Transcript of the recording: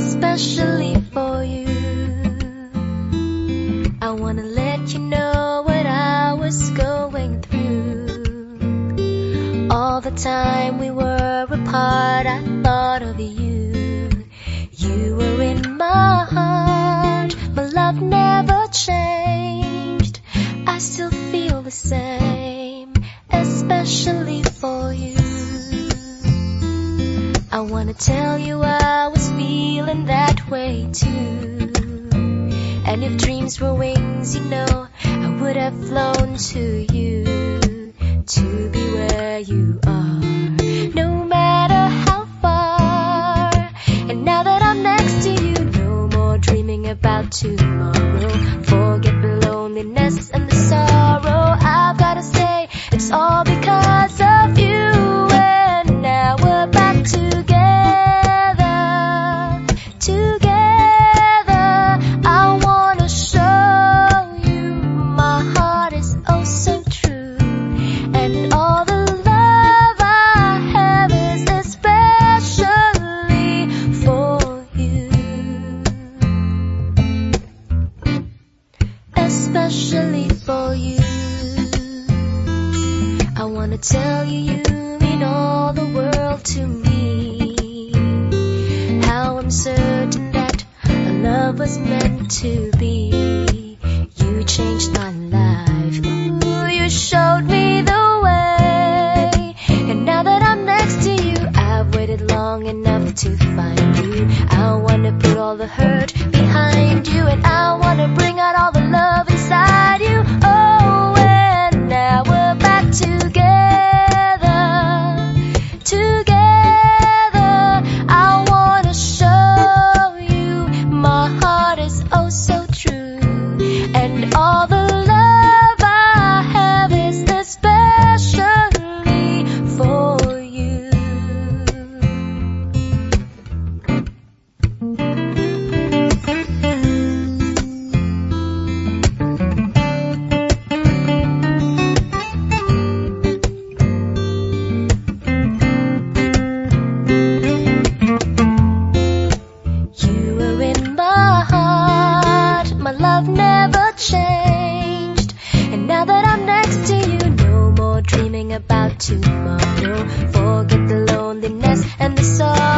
especially for you. I wanna let you know what I was going through. All the time we were apart, I thought of you. You were in my heart, my love never changed. I still feel the same, especially for you. I wanna tell you I feeling that way too. And if dreams were wings, you know, I would have flown to you to be where you are. No matter how far. And now that I'm next to you, no more dreaming about tomorrow. Especially for you. I wanna tell you you mean all the world to me. How I'm certain that our love was meant to be. You changed my life. Ooh, you showed me the way. And now that I'm next to you, I've waited long enough to find you. I wanna put all the hurt oh so tomorrow. Forget the loneliness and the sorrow.